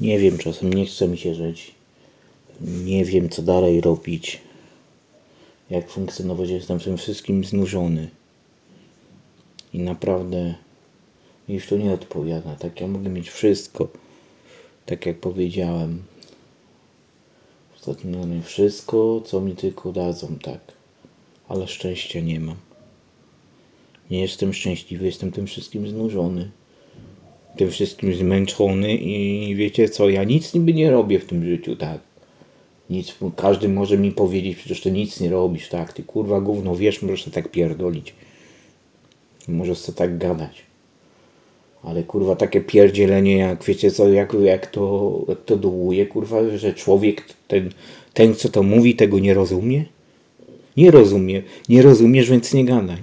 Nie wiem, czasem nie chce mi się żyć. Nie wiem, co dalej robić. Jak funkcjonować, jestem tym wszystkim znużony. I naprawdę już to nie odpowiada. Tak, ja mogę mieć wszystko. Tak jak powiedziałem. Ostatnim razem wszystko, co mi tylko dadzą, tak. Ale szczęścia nie mam. Nie jestem szczęśliwy, jestem tym wszystkim znużony. Tym wszystkim zmęczony i wiecie co, ja nic niby nie robię w tym życiu, tak. Nic, każdy może mi powiedzieć, przecież ty nic nie robisz, tak. Ty kurwa gówno, wiesz, możesz sobie tak pierdolić. Możesz sobie tak gadać. Ale kurwa takie pierdzielenie jak wiecie co, jak, jak to jak to dołuje, kurwa, że człowiek ten, ten co to mówi tego nie rozumie? Nie rozumie. Nie rozumiesz, więc nie gadaj.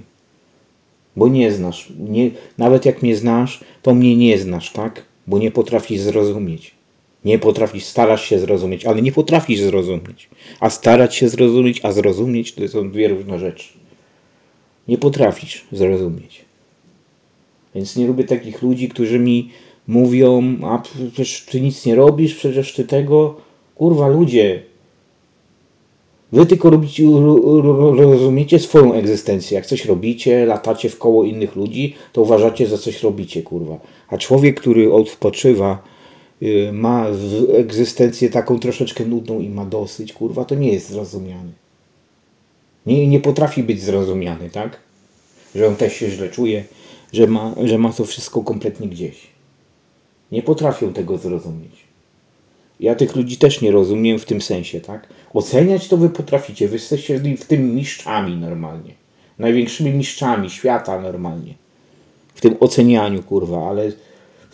Bo nie znasz. Nie, nawet jak mnie znasz, to mnie nie znasz, tak? Bo nie potrafisz zrozumieć. Nie potrafisz, starasz się zrozumieć, ale nie potrafisz zrozumieć. A starać się zrozumieć, a zrozumieć to są dwie różne rzeczy. Nie potrafisz zrozumieć. Więc nie lubię takich ludzi, którzy mi mówią, a przecież ty nic nie robisz, przecież ty tego. Kurwa, ludzie. Wy tylko robicie, rozumiecie swoją egzystencję. Jak coś robicie, latacie w koło innych ludzi, to uważacie, że coś robicie, kurwa. A człowiek, który odpoczywa, yy, ma egzystencję taką troszeczkę nudną i ma dosyć, kurwa, to nie jest zrozumiany. Nie, nie potrafi być zrozumiany, tak? Że on też się źle czuje, że ma, że ma to wszystko kompletnie gdzieś. Nie potrafią tego zrozumieć. Ja tych ludzi też nie rozumiem w tym sensie, tak? Oceniać to wy potraficie. Wy jesteście w tym mistrzami normalnie. Największymi mistrzami świata normalnie. W tym ocenianiu, kurwa, ale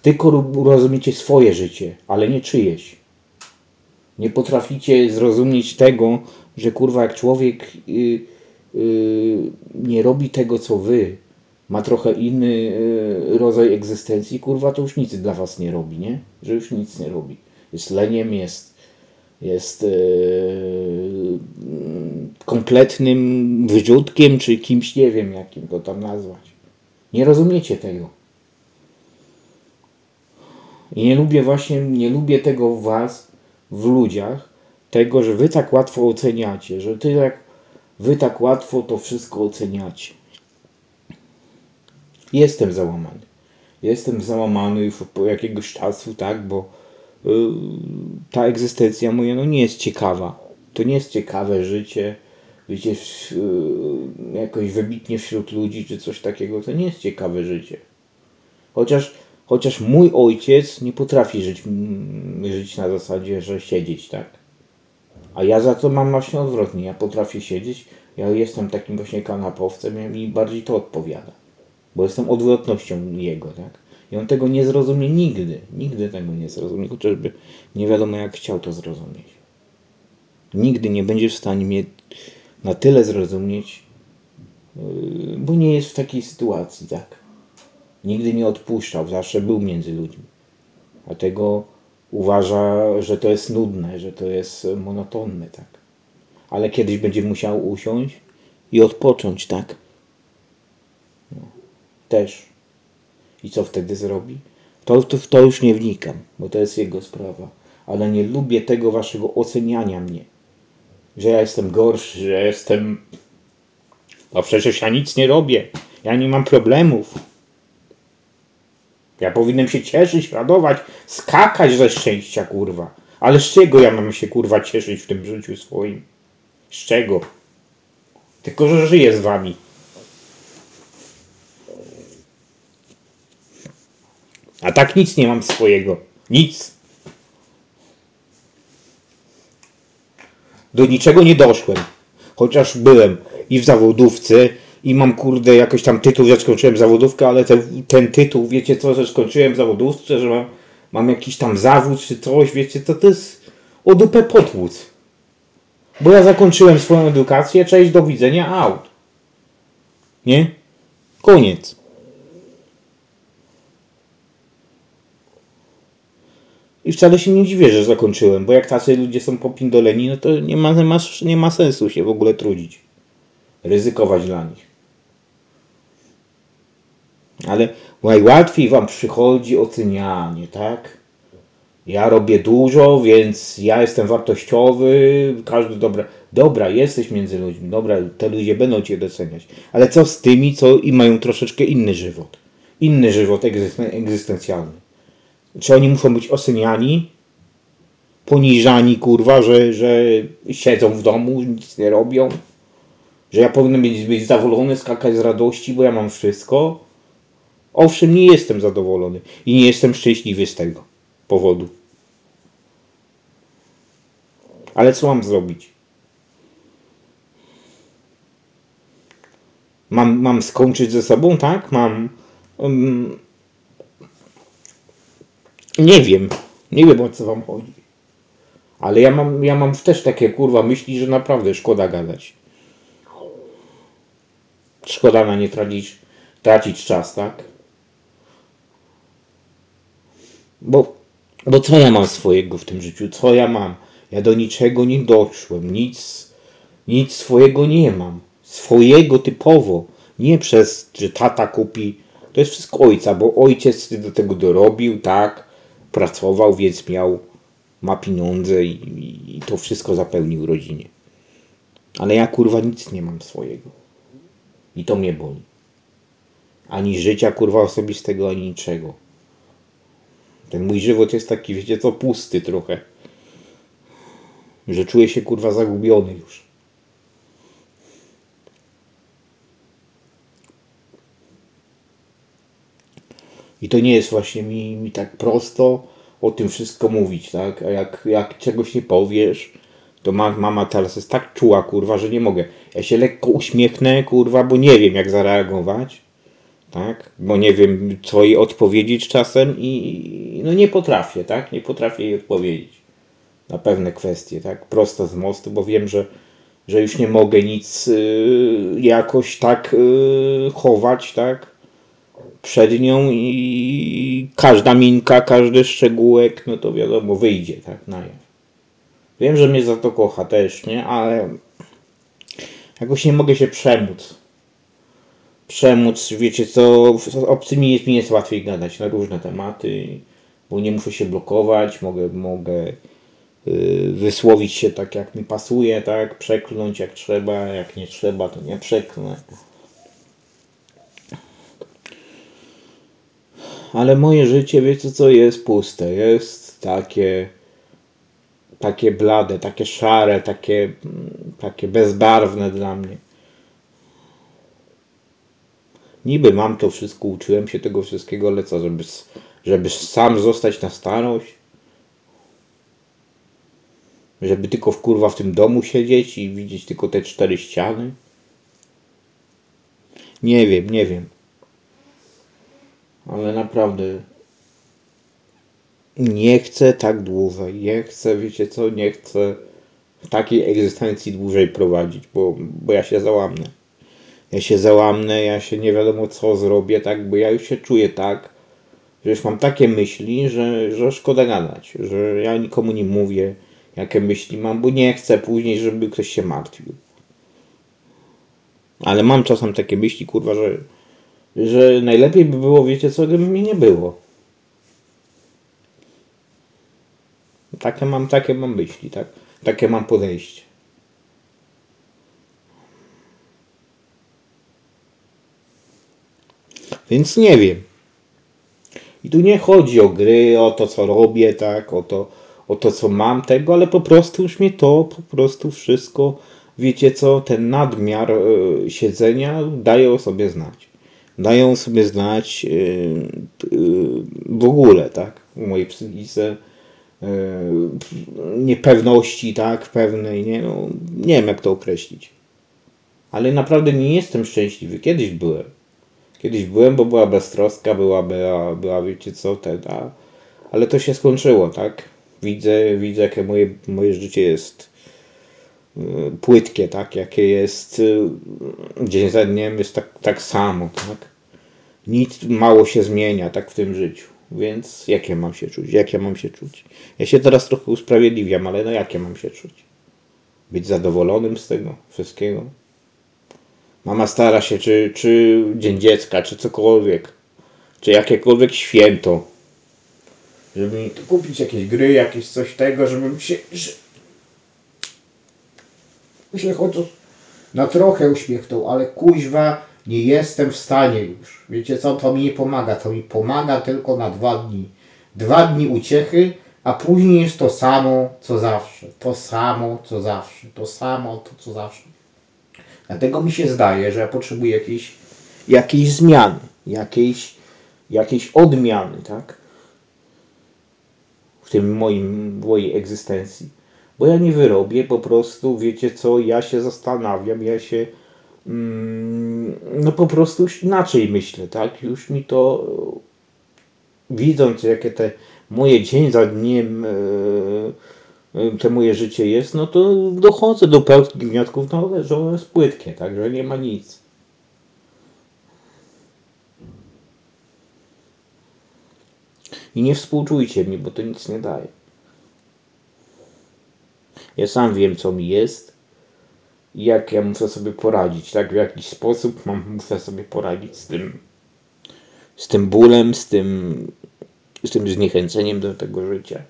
tylko rozumiecie swoje życie, ale nie czyjeś. Nie potraficie zrozumieć tego, że kurwa, jak człowiek yy, yy, nie robi tego, co wy, ma trochę inny yy, rodzaj egzystencji, kurwa, to już nic dla was nie robi, nie? Że już nic nie robi jest leniem, jest, jest yy, kompletnym wyrzutkiem, czy kimś, nie wiem jakim to tam nazwać. Nie rozumiecie tego. I nie lubię właśnie, nie lubię tego w was, w ludziach, tego, że wy tak łatwo oceniacie, że ty tak, wy tak łatwo to wszystko oceniacie. Jestem załamany. Jestem załamany już po jakiegoś czasu, tak, bo ta egzystencja moja no nie jest ciekawa. To nie jest ciekawe życie, wiecie, y, jakoś wybitnie wśród ludzi czy coś takiego. To nie jest ciekawe życie. Chociaż, chociaż mój ojciec nie potrafi żyć, żyć na zasadzie, że siedzieć, tak. A ja za to mam właśnie odwrotnie. Ja potrafię siedzieć. Ja jestem takim właśnie kanapowcem i mi bardziej to odpowiada. Bo jestem odwrotnością jego, tak. I on tego nie zrozumie nigdy. Nigdy tego nie zrozumie, chociażby nie wiadomo jak chciał to zrozumieć. Nigdy nie będzie w stanie mnie na tyle zrozumieć, yy, bo nie jest w takiej sytuacji, tak. Nigdy nie odpuszczał, zawsze był między ludźmi. Dlatego uważa, że to jest nudne, że to jest monotonne, tak. Ale kiedyś będzie musiał usiąść i odpocząć, tak. No. Też. I co wtedy zrobi? To, to, to już nie wnikam, bo to jest jego sprawa. Ale nie lubię tego waszego oceniania mnie. Że ja jestem gorszy, że jestem. No przecież ja nic nie robię. Ja nie mam problemów. Ja powinienem się cieszyć, radować, skakać ze szczęścia, kurwa. Ale z czego ja mam się, kurwa, cieszyć w tym życiu swoim? Z czego? Tylko, że żyję z wami. A tak nic nie mam swojego. Nic. Do niczego nie doszłem. Chociaż byłem i w zawodówce i mam kurde jakoś tam tytuł, że skończyłem zawodówkę, ale ten, ten tytuł, wiecie co, że skończyłem zawodówce, że mam, mam jakiś tam zawód czy coś, wiecie co, to jest o dupę potłuc. Bo ja zakończyłem swoją edukację, cześć, do widzenia, out. Nie? Koniec. I wcale się nie dziwię, że zakończyłem, bo jak tacy ludzie są popindoleni, no to nie ma, nie ma, sensu się w ogóle trudzić. Ryzykować dla nich. Ale najłatwiej wam przychodzi ocenianie, tak? Ja robię dużo, więc ja jestem wartościowy, każdy dobra. Dobra, jesteś między ludźmi, dobra, te ludzie będą cię doceniać. Ale co z tymi, co i mają troszeczkę inny żywot? Inny żywot egzysten- egzystencjalny. Czy oni muszą być oceniani, poniżani, kurwa, że, że siedzą w domu, nic nie robią? Że ja powinienem być, być zadowolony, skakać z radości, bo ja mam wszystko? Owszem, nie jestem zadowolony i nie jestem szczęśliwy z tego powodu. Ale co mam zrobić? Mam, mam skończyć ze sobą, tak? Mam. Um, nie wiem. Nie wiem o co wam chodzi. Ale ja mam, ja mam też takie kurwa myśli, że naprawdę szkoda gadać. Szkoda na nie tracić, tracić czas, tak? Bo, bo co ja mam swojego w tym życiu? Co ja mam? Ja do niczego nie doszłem. Nic, nic swojego nie mam. Swojego typowo. Nie przez, że tata kupi. To jest wszystko ojca, bo ojciec do tego dorobił, tak? Pracował, więc miał, ma pieniądze i, i, to wszystko zapełnił rodzinie. Ale ja kurwa nic nie mam swojego. I to mnie boli. Ani życia kurwa osobistego, ani niczego. Ten mój żywot jest taki, wiecie co, pusty trochę. Że czuję się kurwa zagubiony już. I to nie jest właśnie mi, mi tak prosto o tym wszystko mówić, tak? A jak, jak czegoś nie powiesz, to ma, mama teraz jest tak czuła, kurwa, że nie mogę. Ja się lekko uśmiechnę, kurwa, bo nie wiem, jak zareagować, tak? Bo nie wiem, co jej odpowiedzieć czasem i no nie potrafię, tak? Nie potrafię jej odpowiedzieć na pewne kwestie, tak? Prosto z mostu, bo wiem, że, że już nie mogę nic y, jakoś tak y, chować, tak? Przed nią i każda minka, każdy szczegółek, no to wiadomo, wyjdzie, tak? Na jaw. Wiem, że mnie za to kocha też, nie? Ale jakoś nie mogę się przemóc. Przemóc, wiecie co, z obcymi jest mi jest łatwiej gadać na różne tematy, bo nie muszę się blokować, mogę, mogę yy, wysłowić się tak jak mi pasuje, tak? Przekląć jak trzeba, jak nie trzeba, to nie przeklnę. Ale moje życie, wiecie co, jest puste, jest takie takie blade, takie szare, takie, takie bezbarwne dla mnie. Niby mam to wszystko, uczyłem się tego wszystkiego, ale co, żeby, żeby sam zostać na starość? Żeby tylko w kurwa w tym domu siedzieć i widzieć tylko te cztery ściany? Nie wiem, nie wiem. Ale naprawdę nie chcę tak dłużej. Nie chcę, wiecie co, nie chcę takiej egzystencji dłużej prowadzić, bo, bo ja się załamnę. Ja się załamnę, ja się nie wiadomo co zrobię, tak, bo ja już się czuję tak, że już mam takie myśli, że, że szkoda gadać, że ja nikomu nie mówię, jakie myśli mam, bo nie chcę później, żeby ktoś się martwił. Ale mam czasem takie myśli, kurwa, że, że najlepiej by było, wiecie co, gdyby mnie nie było. Takie mam, takie mam myśli, tak? Takie mam podejście. Więc nie wiem. I tu nie chodzi o gry, o to co robię, tak, o to, o to co mam tego, ale po prostu już mnie to po prostu wszystko, wiecie co, ten nadmiar y, siedzenia daje o sobie znać. Dają sobie znać y, y, w ogóle, tak, w mojej psychice niepewności, tak, pewnej, nie, no, nie wiem jak to określić. Ale naprawdę nie jestem szczęśliwy. Kiedyś byłem. Kiedyś byłem, bo była beztroska, była, była, była wiecie co, ten, a, ale to się skończyło, tak? Widzę, widzę jakie moje, moje życie jest y, płytkie, tak? Jakie jest y, dzień za dniem jest tak, tak samo, tak? Nic mało się zmienia, tak w tym życiu. Więc jakie mam się czuć? Jak ja mam się czuć? Ja się teraz trochę usprawiedliwiam, ale no jakie mam się czuć? Być zadowolonym z tego wszystkiego? Mama stara się, czy, czy Dzień Dziecka, czy cokolwiek, czy jakiekolwiek święto. żeby mi kupić jakieś gry, jakieś coś tego, żebym się... Że... się chociaż na trochę uśmiechnął, ale kuźwa nie jestem w stanie już. Wiecie co, to mi nie pomaga. To mi pomaga tylko na dwa dni. Dwa dni uciechy, a później jest to samo, co zawsze. To samo, co zawsze. To samo, to co zawsze. Dlatego mi się zdaje, że ja potrzebuję jakiejś, jakiejś zmiany, jakiejś, jakiejś odmiany, tak? W tym moim, mojej egzystencji. Bo ja nie wyrobię, po prostu, wiecie co, ja się zastanawiam, ja się no po prostu już inaczej myślę, tak? Już mi to widząc jakie te moje dzień za dniem e, e, te moje życie jest, no to dochodzę do pełnych wniosków, no że ono jest płytkie, tak? Że nie ma nic. I nie współczujcie mi, bo to nic nie daje. Ja sam wiem, co mi jest jak ja muszę sobie poradzić, tak? W jakiś sposób mam, muszę sobie poradzić z tym, z tym bólem, z tym, z tym zniechęceniem do tego życia.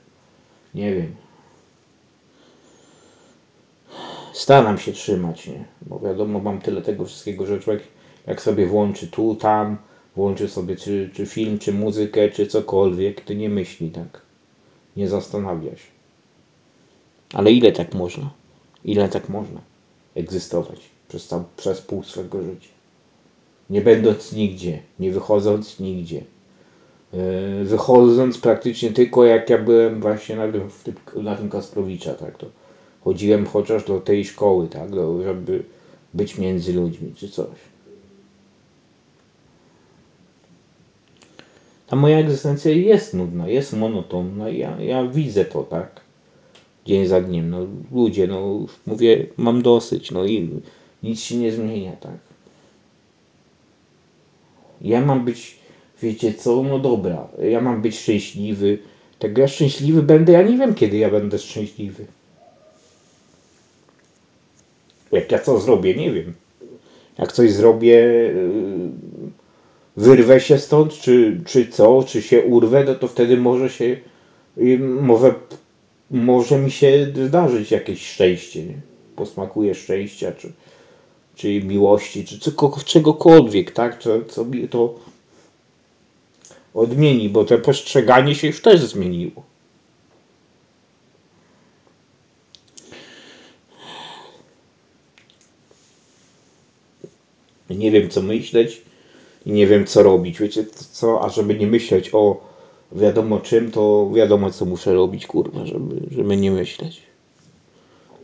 Nie wiem. Staram się trzymać, nie? Bo wiadomo, mam tyle tego wszystkiego, że człowiek jak sobie włączy tu, tam, włączy sobie czy, czy film, czy muzykę, czy cokolwiek, to nie myśli tak. Nie zastanawia się. Ale ile tak można? Ile tak można egzystować przez, tam, przez pół swego życia? Nie będąc nigdzie, nie wychodząc nigdzie. Yy, wychodząc praktycznie tylko jak ja byłem właśnie na tym, na tym Kasprowicza, tak, to chodziłem chociaż do tej szkoły, tak, do, żeby być między ludźmi, czy coś. Ta moja egzystencja jest nudna, jest monotonna, ja, ja widzę to, tak, dzień za dniem, no ludzie, no mówię, mam dosyć, no i nic się nie zmienia, tak. Ja mam być, wiecie co, no dobra, ja mam być szczęśliwy, tak ja szczęśliwy będę, ja nie wiem kiedy ja będę szczęśliwy. Jak ja co zrobię, nie wiem. Jak coś zrobię, yy, wyrwę się stąd, czy, czy co, czy się urwę, no to wtedy może się, yy, może, może mi się zdarzyć jakieś szczęście, nie? Posmakuję szczęścia, czy, czy miłości, czy czegokolwiek, tak? Co, co mi to odmieni, bo to postrzeganie się już też zmieniło. Nie wiem, co myśleć i nie wiem, co robić. Wiecie co? A żeby nie myśleć o wiadomo czym, to wiadomo, co muszę robić, kurwa, żeby, żeby nie myśleć.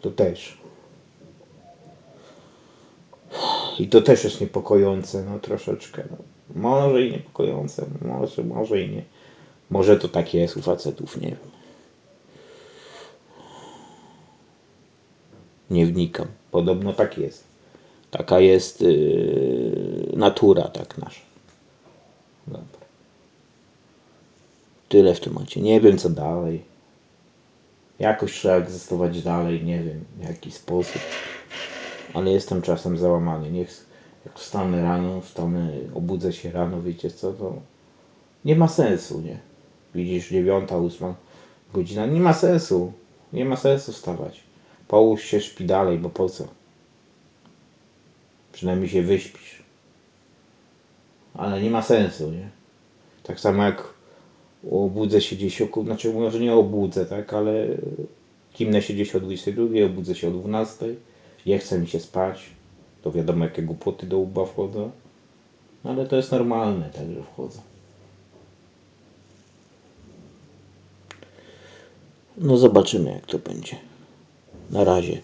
To też. I to też jest niepokojące, no troszeczkę. No. Może i niepokojące, może, może i nie. Może to tak jest u facetów, nie wiem. Nie wnikam. Podobno tak jest. Taka jest yy, natura tak nasza. Dobra. Tyle w temacie. Nie wiem co dalej. Jakoś trzeba egzystować dalej, nie wiem w jaki sposób. Ale jestem czasem załamany. Niech jak wstanę rano, wstanę, obudzę się rano, wiecie co, to nie ma sensu, nie? Widzisz, dziewiąta, ósma godzina, nie ma sensu. Nie ma sensu wstawać. Połóż się, śpi dalej, bo po co? Przynajmniej się wyśpisz. Ale nie ma sensu, nie? Tak samo jak obudzę się gdzieś około, znaczy może nie obudzę, tak, ale kimnę się gdzieś o 22, obudzę się o 12, nie chce mi się spać, to wiadomo jakie głupoty do łba wchodzą, no, ale to jest normalne, tak, że wchodzą. No zobaczymy jak to będzie. Na razie.